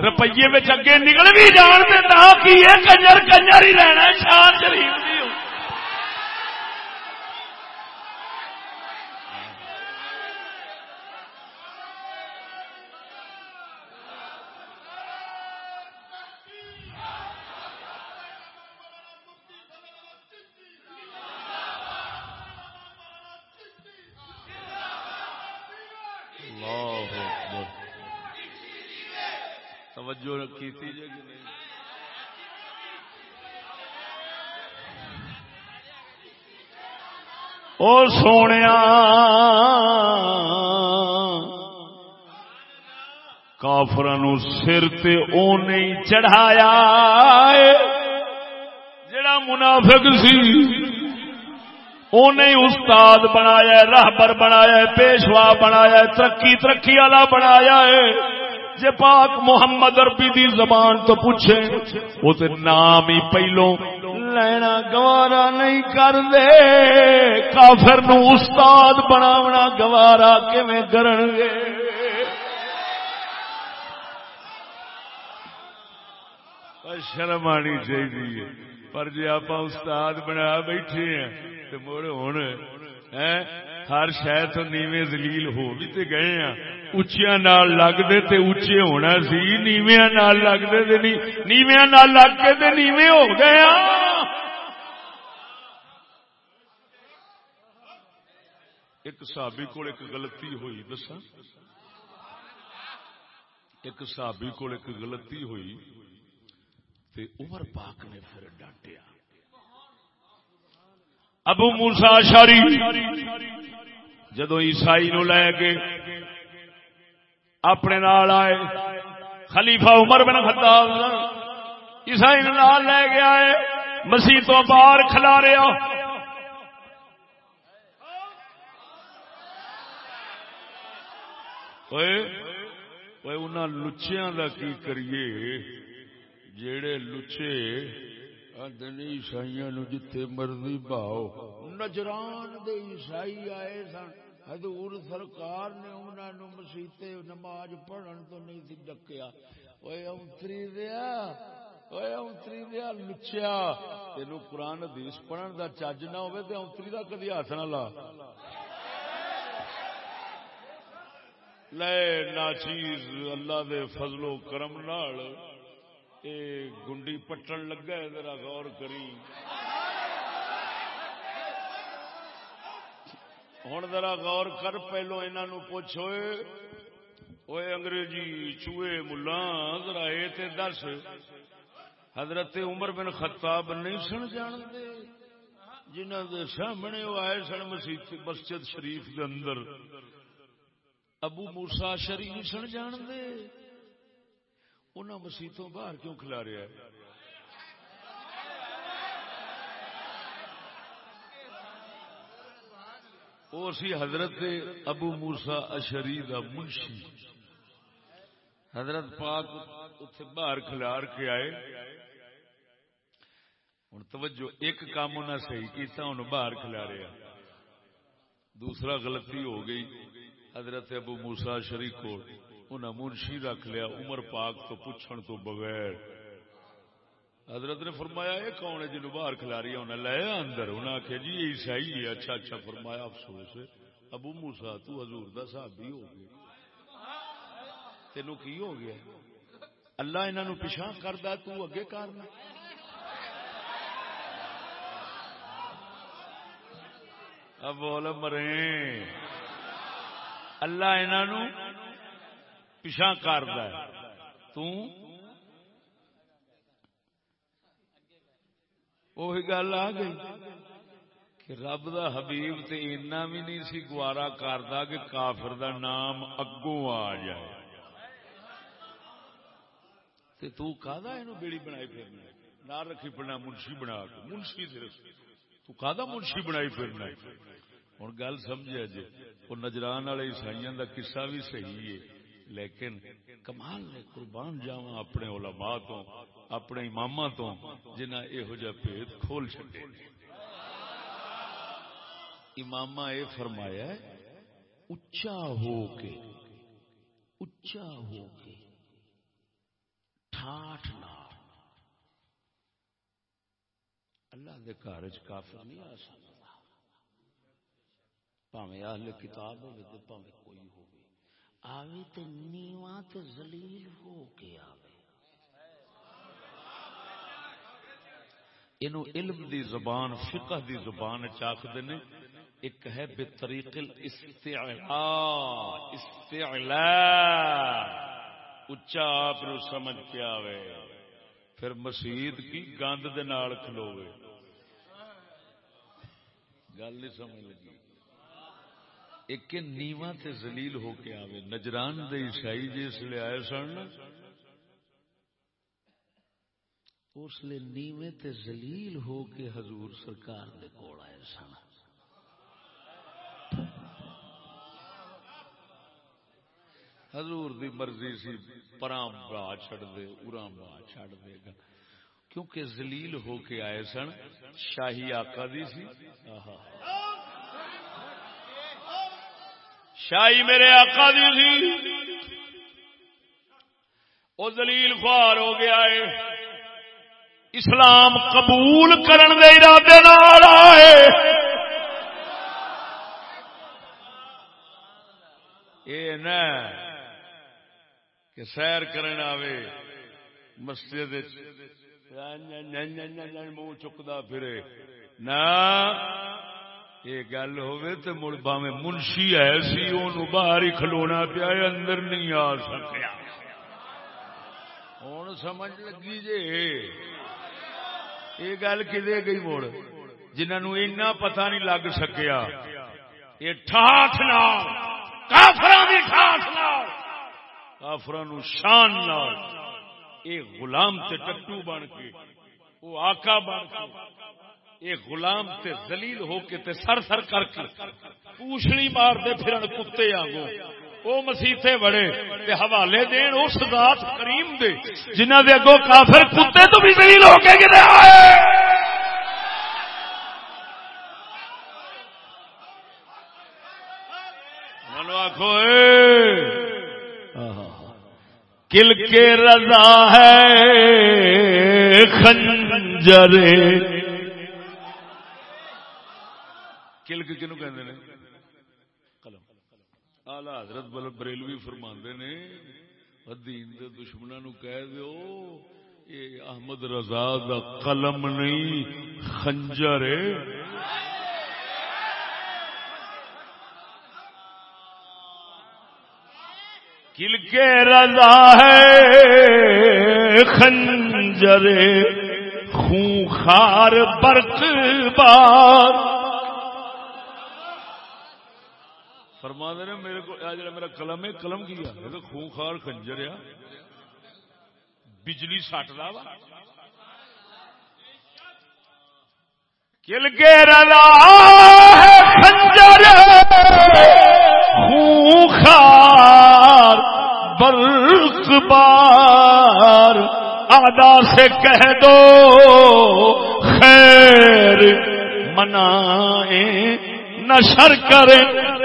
روپیے اگے نکل بھی جان دے نہ کی کنجر کنجر ہی رہنا شان شریف او سونے کافر سر تے چڑھایا جڑا منافق سی نہیں استاد بنایا راہبر بنایا پیشوا بنایا ترقی ترقی والا بنایا ہے جے پاک محمد عربی دی زبان تو پوچھے وہ نام ہی پہلو لینا گوارا نہیں کر دے کافر نو استاد بناونا گوارا کیویں کرن گے شرم آنی چاہیے پر جی آپ استاد بنا بیٹھے ہیں تو مڑ ہوں ہر شاید تو نیویں زلیل ہو بھی تے گئے ہیں اچیا لگتے تے اچے ہونا سی نیویا لگتے تے نیویا لگ کے تے نیوے ہو گئے ہاں۔ ایک سابی کو ایک غلطی ہوئی دسا ایک سابی کو ایک غلطی ہوئی، تے عمر پاک نے پھر ڈانٹیا۔ ابو موسا شاری جدو عیسائی نو لے کے اپنے نال آئے، خلیفہ عمر بن خطاب عیسائی نال لے گیا ہے مسیح تو باہر کھلا رہا لچیا کا کی کریے جڑے لچے عیسائی نو جتھے مرضی باؤ نجران دے عیسائی آئے سن۔ حضور سرکار نے انہوں نے مسیطے نماز پڑھن تو نہیں تھی ڈکیا۔ اوے اونتری دیا۔ اوے اونتری دیا لچیا تینو قرآن حدیث پڑھن دا چج نہ ہوے تے اونتری دا کدی ہاتھ نہ لا۔ لے ناچیز اللہ دے فضل و کرم نال۔ اے گنڈی پٹن لگا ہے، ذرا غور کری۔ ہوں ذرا غور کر، پہلو انہوں پوچھ ہوئے انگریزی چوئے ملا، ذرا یہ دس۔ حضرت عمر بن خطاب نہیں سن جان دے جنہ دے سامنے وہ آئے سن مسجد شریف دے اندر۔ ابو موسا شریف سن جان دے انہوں مسیتوں باہر کیوں کھلا رہا ہے؟ وہ سی حضرت ابو موسا اشری کا منشی۔ حضرت پاک اتنے باہر کھلار کے آئے۔ ہوں توجہ، ایک کام انہیں صحیح کیتا ہوں باہر کھلاریا دوسرا غلطی ہو گئی حضرت ابو موسا شری کو انہیں منشی رکھ لیا، عمر پاک تو پوچھن تو بغیر۔ حضرت نے فرمایا یہ کون ہے جنوب باہر کھلاری انہیں لے اندر۔ انہیں آخیا جی یہ عیسائی ہے۔ اچھا اچھا۔ فرمایا، افسوس ابو موسا تو حضور دا صحابی ہو گیا۔ تینو کی ہو گیا؟ اللہ انہوں پچھا کردا تو اگے کرنا اب بول مرے اللہ انہوں پچھا کرد تو وہی گل آ گئی کہ رب دا حبیب تے اینا بھی نہیں سی گوارا کرتا کہ کافر دا نام اگوں آ جائے۔ تے تو کہدا اینو بیڑی بنائی پھرنا نہ رکھی پڑنا منشی بنا کے۔ منشی دے تو کہدا منشی بنائی پھرنا ہوں گل سمجھا جی وہ نجران والے عیسائیوں دا قصہ بھی صحیح ہے۔ لیکن کمال نے قربان جاوا اپنے علماء تو، اپنے امام تو جنہ یہو جہ بھید کھول چکے امام یہ فرمایا اچا ہو کے اچا ہو کے، ٹھاٹ نہ اللہ دے گھر کافر نہیں آ سکتا۔ پاوے اہل کتاب ہوے تے پاوے کوئی ہوے۔ آوے تے نیواں تے ذلیل ہو کے آوے۔ اینو علم دی زبان، فقہ دی زبان چاکدے نے، ایک ہے بے طریق الاستعلاء، استعلاء۔ اچا آپ نو سمجھ کے آوے۔ پھر مسیت کی گند دے نال کھلوے گل نہیں سمجھ لگی۔ ایک نیواں تے ذلیل ہو کے آوے۔ نجران دے عیسائی جس لے آئے سن، اس لیے نیوے تے ذلیل ہو کے حضور سرکار دے کول آئے سن۔ حضور دی مرضی سی پرام با چھڑ دے، ارام با چھڑ دے گا۔ کیونکہ ذلیل ہو کے آئے سن، شاہی آقا دی سی۔ آہا۔ شاہی میرے آقا دی سی او ذلیل خوار ہو گیا ہے اسلام قبول کرن دے ارادے نال آئے اے نہ کہ سیر کرن آوے مسجد منہ چکتا پھرے نہ یہ گل ہوئے تو مڑ باوے منشی ایسی اونوں باہر ہی کھلونا پیا اندر نہیں آ سکیا۔ ہوں سمجھ لگی جے۔ یہ گل کدے گئی مڑ؟ جنہوں اینا پتہ نہیں لگ سکیا۔ یہ ٹھاٹ نال کافران دی ٹھاٹ نال کافران شان نال اے غلام تے ٹٹو بن کے، وہ آقا بن کے۔ اے غلام تے ذلیل ہو کے تے سر سر کر کے پوچھڑی مار دے پھرن کتے آنگو او مسیتے بڑے تے حوالے دین اس ذات کریم دے جنہ دے اگوں کافر کتے تو بھی ذلیل ہو کے کدے آئے۔ منو آخو کل کے رضا ہے خنجر کل کے کنو کہندے نے؟ قلم۔ آلہ حضرت بل بریلوی فرماندے نے دین دے دشمنوں نو کہہ دیو، یہ احمد رضا دا قلم نہیں، خنجر ہے۔ کل کے رضا ہے، خنجر خونخار برق بار فرما دے میرے کو جا میرا قلم ہے، قلم کی کیا خونخار خنجر آ بجلی سٹ دا وا۔ کل کے رضا ہے خنجر۔ خونخار برق بار۔ آدا سے کہہ دو، خیر منائیں، نشر کریں۔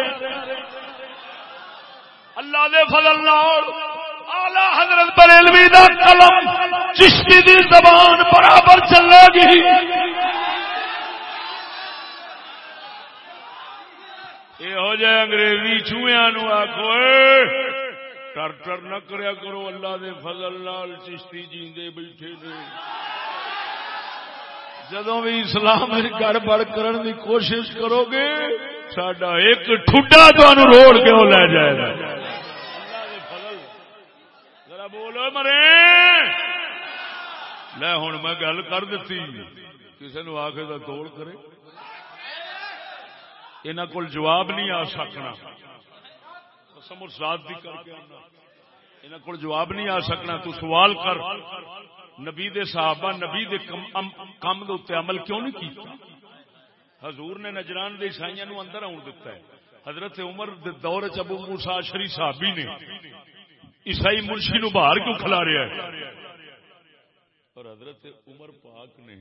اللہ دے فضل نال آلہ حضرت بریلوی دا قلم چشتی دی زبان برابر چلے گی۔ یہ ہو جائے انگریزی چوہیا نو آخو ٹر ٹر نہ کریا کرو، اللہ دے فضل نال چشتی جیندے بیٹھے نے۔ جدو بھی اسلام گڑبڑ کرن دی کوشش کرو گے سڈا ایک ٹھڈا تمہیں روڑ کے وہ لے جائے گا؟ ذرا بولو مرے۔ لے ہوں میں گل کر دیتی کسی نو آ کے توڑ کرے۔ یہاں کول جواب نہیں آ سکنا۔ قسم اور ذات بھی کر کے یہاں کول جواب نہیں آ سکنا۔ تو سوال کر۔ نبی دے صحابہ، نبی دے کم دے اتنے عمل کیوں نہیں کیتا؟ حضور نے نجران دے عیسائیاں نو اندر آن دیتا ہے۔ حضرت عمر دے دور چ ابو موسا شری صحابی نے۔ عیسائی منشی نو باہر کیوں کھلا رہا ہے؟ اور حضرت عمر پاک نے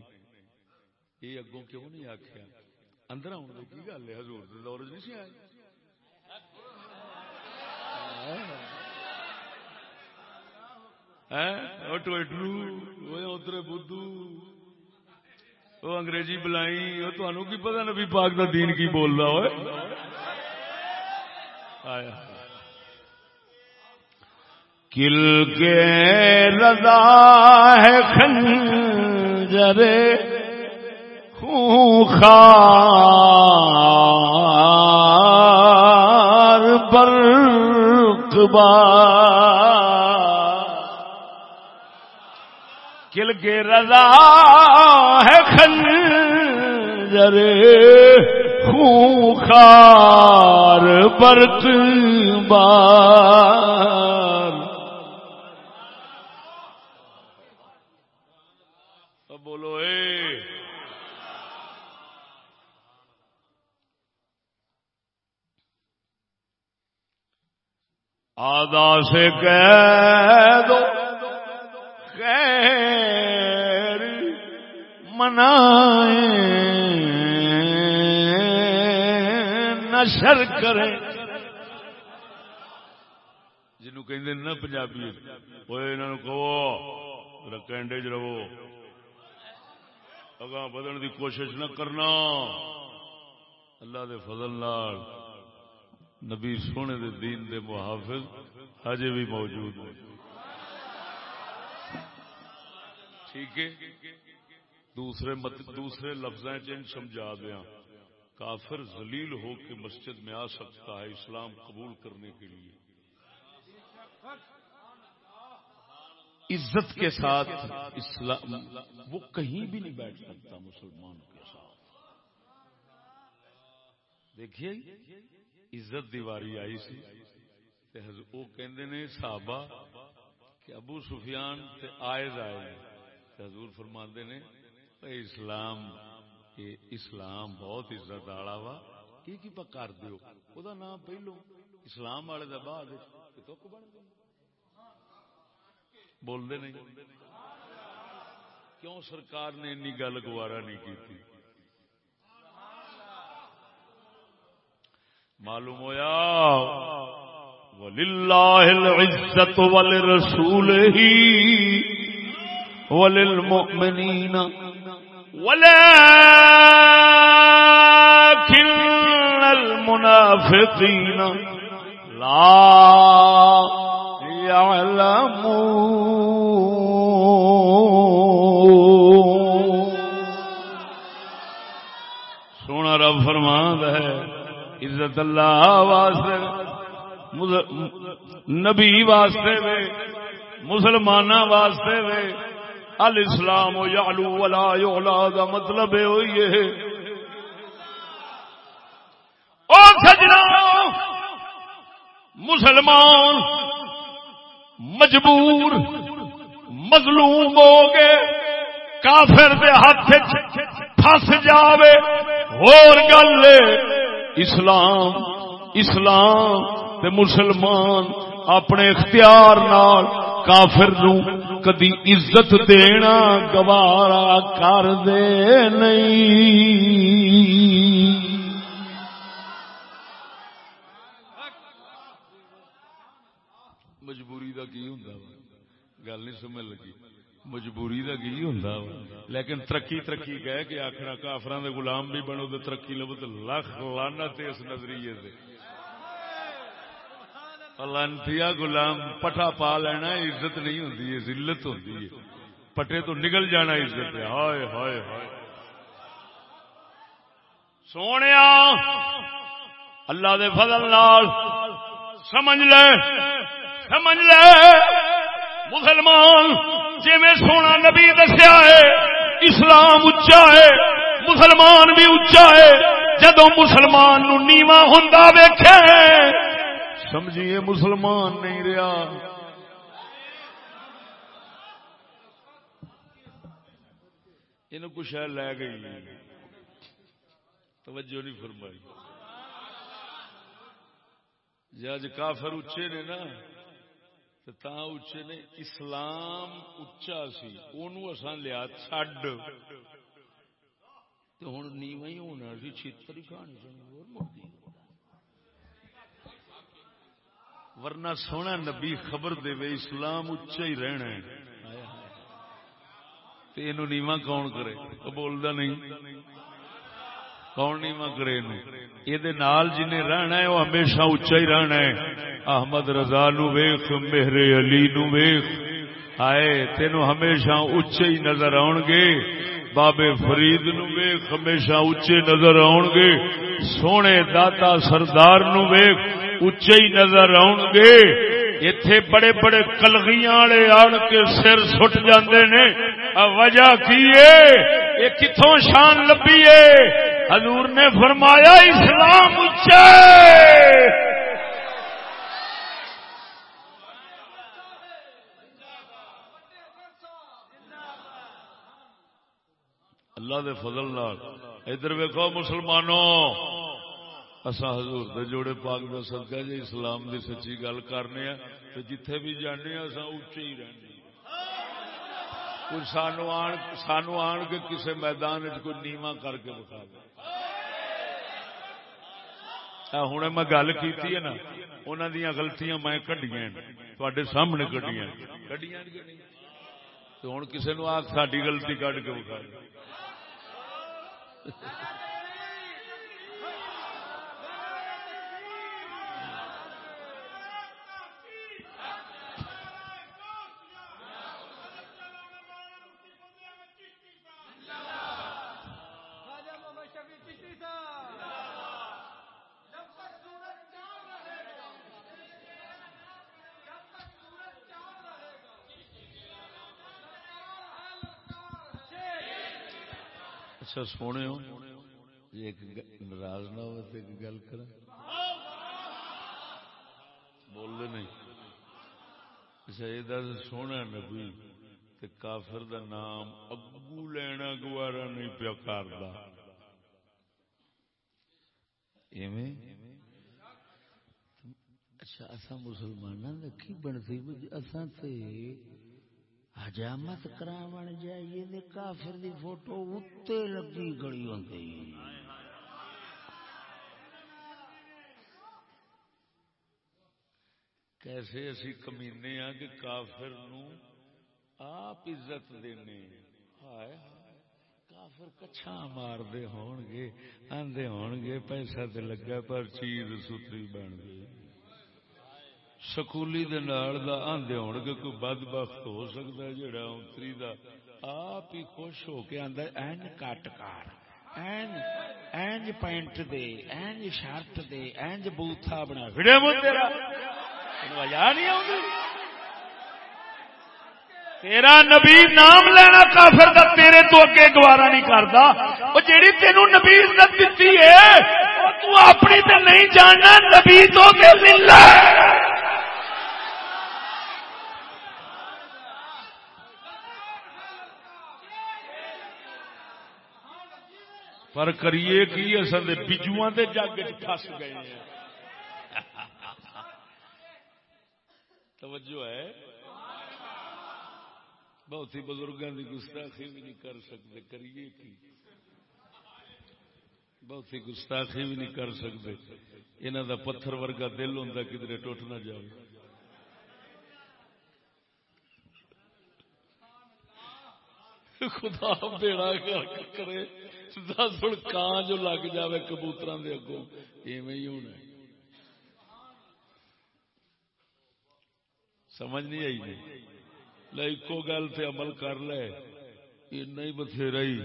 یہ اگوں کیوں نہیں آخیا اندر آن کی گل ہے حضور؟ دور نہیں سی آئے ہاں؟ ٹویٹرو ادھر بدھو وہ انگریزی بلائی وہ تمہوں کی پتا نبی پاک دا دین کی بول رہا ہو کل کے رضا ہے خنجرے خار برق کل کے رضا ہے خنجر خار برق بار بولو اے آدھا سے کہہ دو، خیر منائیں، نشر کریں۔ جنوں کہ نا پنجابی وہ انہوں کہو کینڈے چ رہو۔ اگاں بدن دی کوشش نہ کرنا۔ اللہ دے فضل نال۔ نبی سونے دے دین دے محافظ ہجے بھی موجود ہیں۔ ٹھیک ہے؟ دوسرے مت، دوسرے لفظ سمجھا دیا کافر ذلیل ہو کے مسجد میں آ سکتا ہے اسلام قبول کرنے کے لیے۔ عزت کے ساتھ اسلام، وہ کہیں بھی نہیں بیٹھ سکتا مسلمان کے ساتھ۔ دیکھیے۔ عزت دیواری آئی سی تے وہ کہندے نے صحابہ کہ ابو سفیان تے آئز آئے تے حضور فرماندے نے، اے اسلام اے اسلام بہت عزت والا وا کی کی کر دیو۔ او دا نام پہلو اسلام والے دا بعد تک بن گئے بول دے نہیں۔ کیوں سرکار نے انی گل گوارا نہیں کی معلوم ہوا وللہ العزت ولرسولہ وللمؤمنین ولكن المنافقين لا يعلمون عزت اللہ واسطے نبی واسطے وے مسلمان واسطے وے، الاسلام و یعلو ولا یعلا دا مطلب ہوئی ہے۔ او سجنا، مسلمان، مجبور، مظلوم ہو گئے کافر دے ہاتھ پھس جاوے اور گل اسلام اسلام تے مسلمان اپنے اختیار نال کافر نو کدی عزت دینا گوارا کر دے نہیں۔ مجبوری دا کی ہوں گل نہیں سمجھ لگی۔ مجبوری دا کی ہوں لیکن ترقی ترقی کہہ کے آخر کافران دے غلام بھی بنو تو ترقی لو تو لکھ لانا اس نظریے سے لانتیا غلام پٹا پا لینا عزت نہیں ہوتی ہے، ذلت ہوتی ہے۔ پٹے تو نکل جانا عزت ہے۔ ہائے ہائے ہائے۔ سونے اللہ دے فضل نال سمجھ لے سمجھ لے۔ مسلمان جی میں سونا نبی دسیا ہے، اسلام اچا ہے، مسلمان بھی اچا ہے جدو مسلمان نو نیواں ہوں ویخے سمجھیے مسلمان نہیں رہا۔ یہ کچھ لے گئی۔ توجہ نہیں فرمائی۔ جی اج کافر اچے نے نا۔ تا اچے نے اسلام اچا سی اسان لیا چڈ ہوں نیو ہی ہونا سی چھتر ہی کھانی سنی اور مڑتی ورنہ سونا نبی خبر دے وے اسلام اچا ہی رہنا ہے تے اینو نیواں کون کرے وہ بولدا نہیں کون نیواں کرے اینو اے نال جنے رہنا ہے، وہ ہمیشہ اچا ہی رہنا ہے۔ احمد رضا نو ویکھ، مہر علی نو ویکھ۔ ہائے، تینو ہمیشہ اچے ہی نظر آن گے۔ بابے فرید نو ویکھ، ہمیشہ اچے نظر آن گے۔ سونے داتا سردار نو ویکھ اچے ہی نظر آن گے۔ اتے بڑے بڑے کلگیاں والے آن کے سر سٹ جاندے نے۔ وجہ کی ہے؟ یہ کتوں شان لبی ہے؟ حضور نے فرمایا، اسلام اچے اللہ دے فضل نال۔ ادھر ویکو مسلمانوں اسا حضور دے جوڑے پاک دا صدقہ جی اسلام دی سچی گل کرنے ہیں تو جتھے بھی جانے ہیں اسا اونچے ہی رہنے کوئی سانو آن سانو آن کے کسے میدان وچ کوئی نیواں کر کے بتا دے۔ ہوں میں گل کی نا انہوں دیا غلطیاں میں کڈیاں تے سامنے کڈیاں ہوں کسی نو آ ساری غلطی کڈ کے بخا اچھا سونے ہو۔ ایک ناراض نہ ہو تو ایک گل کر بول دے نہیں۔ اچھا یہ دس سونا نبی تے کافر دا نام اگو لینا گوارا نہیں پیا کردا۔ ایویں؟ اچھا اسا مسلماناں دا کی بنتی؟ اساں تے حجامت کراون جائیے دے کافر دی فوٹو اتے لگی گڑی ہوندی۔ کیسے اسی کمینے ہاں کہ کافر نو آپ عزت دینے۔ ہائے کافر کچھا مار دے ہون گے آندے ہون گے پیسہ تے لگا پر چیز ستری بن گئی۔ سکولی دے نال دا آندے ہون گے کوئی بدبخت ہو سکتا ہے، جڑا اونتری دا آپ ہی خوش ہو کے آندا این کٹ کار، این پینٹ دے، اینج شرٹ دے، اینج بوتھا بنا وڑے مو تیرا۔ وجہ نہیں آؤں تیرا نبی نام لینا کافر دا، تیرے تو اگے گوارا نہیں کردا۔ او جیڑی تینو نبی عزت دتی ہے، او تو اپنی تے نہیں جاننا، نبی تو تے ملنا۔ پر کریے کی اصل بجو کے جگ چس گئے ہیں؟ توجہ ہے؟ بہت ہی بزرگوں کی گستاخی بھی نہیں کر سکتے، کریے کی؟ بہت ہی گستاخی بھی نہیں کر سکتے۔ انہوں دا پتھر ورگا دل ہوں کدھر ٹوٹ نہ جائے خدا بیڑا کرے۔ دس ہوں کان جو لگ جائے کبوتر دے اگوں۔ ایویں ہی ہونا سمجھ نہیں آئی جی۔ لو گل تے عمل کر لے۔ نہیں بتھیرا ہی۔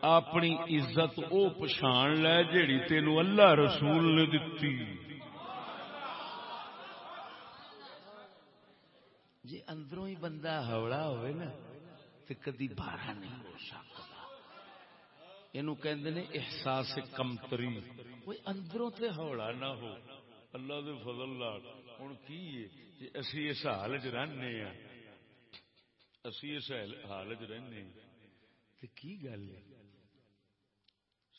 اپنی عزت او پچھان لے جیڑی تینو اللہ رسول نے دتی۔ جی اندروں ہی بندہ ہولا ہوئے نا۔ تو کدی بارہ نہیں ہو سکتا۔ یہ احساس کمتری۔ کوئی اندروں تے ہولا نہ ہو۔ اللہ دے فضل لال ہوں کی جی اسی اس حال چ رہنے ہاں۔ اسی اس حال چ رہنے ہاں۔ تو کی گل ہے؟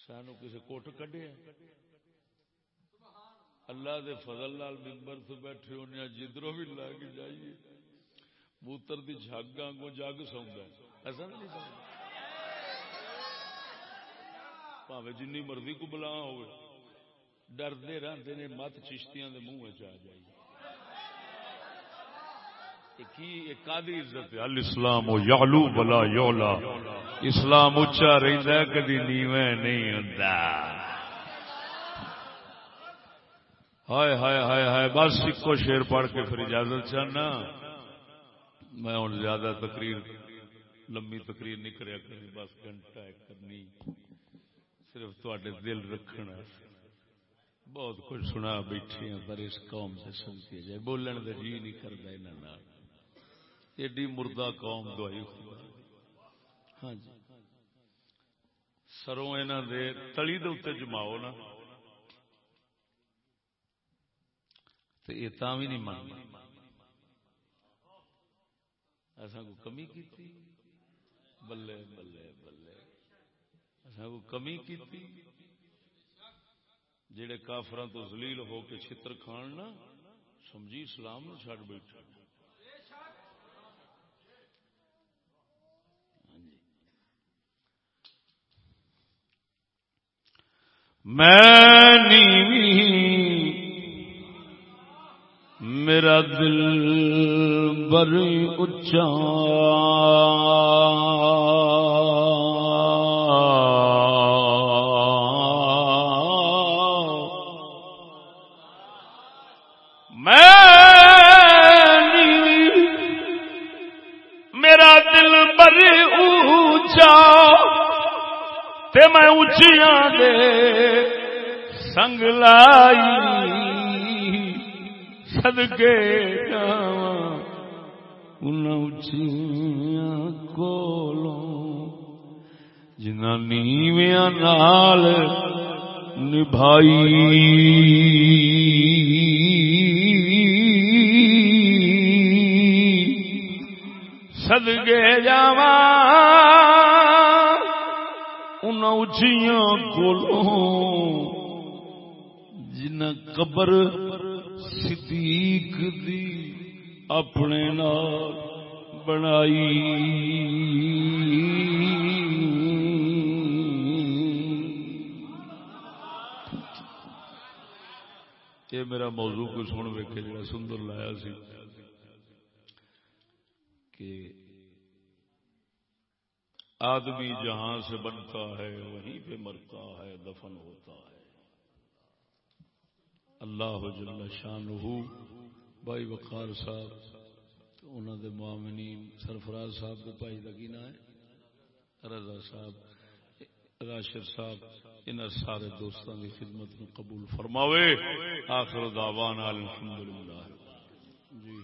سانو کسی کوٹ کڈیا ہاں؟ اللہ دے فضل لال ممبر سے بیٹھے ہونے جدروں بھی لگ جائیے۔ بوتر دی جگ آگوں جگ سوندا ایسا نہیں سوندا۔ پاوے جن مرضی کو بلا ہو ڈردے رہتے نے مت چشتیاں دے منہ چ آ جائیے کی کادی عزت الاسلام یعلو ولا یعلا۔ اسلام اچا رہندا ہے، کدی نیویں نہیں ہوندا۔ ہائے ہائے ہائے ہائے، بس سکو شیر پڑھ کے پھر اجازت چاہنا۔ میں ہوں زیادہ تقریر، لمبی تقریر نہیں کریا کرنی، بس گھنٹہ کرنی۔ صرف تے دل رکھنا۔ بہت کچھ سنا بیٹھے ہیں پر اس قوم سے سمجھے جائے بولن کا جی نہیں کرتا یہاں ایڈی مردہ قوم دوائی خدا۔ ہاں جی۔ سروں یہاں دے تلی دے اتنے جماؤ نا۔ تو یہ تا بھی نہیں ماننا ایسا کو کمی کی بلے بلے بلے۔ ایسا کو کمی کی جڑے کافران تو زلیل ہو کے چھتر کھان نا، سمجھی اسلام نو چھڑ بیٹھا۔ ہاں جی۔ میں میرا دل بری اچا میں میرا دل بری اچا میں اچیاں دے سنگ لائی۔ سدگے ان اچیاں کولوں جنہ نیویاں نال نبھائی سدگے جاواں ان اچیاں کولوں جنہ قبر صدیق دی اپنے نال بنائی۔ یہ میرا موضوع کو سن ویکے جڑا سندر لایا سی کہ آدمی جہاں سے بنتا ہے وہیں پہ مرتا ہے، دفن ہوتا ہے۔ اللہ جل شان بھائی وقار صاحب انہوں دے معامنین سرفراز صاحب کے بھائی کا کی نا ہے؟ رضا صاحب، راشد صاحب ان سارے دوستوں کی خدمت میں قبول فرماوے۔ آخر دعوانا الحمدللہ۔ جی۔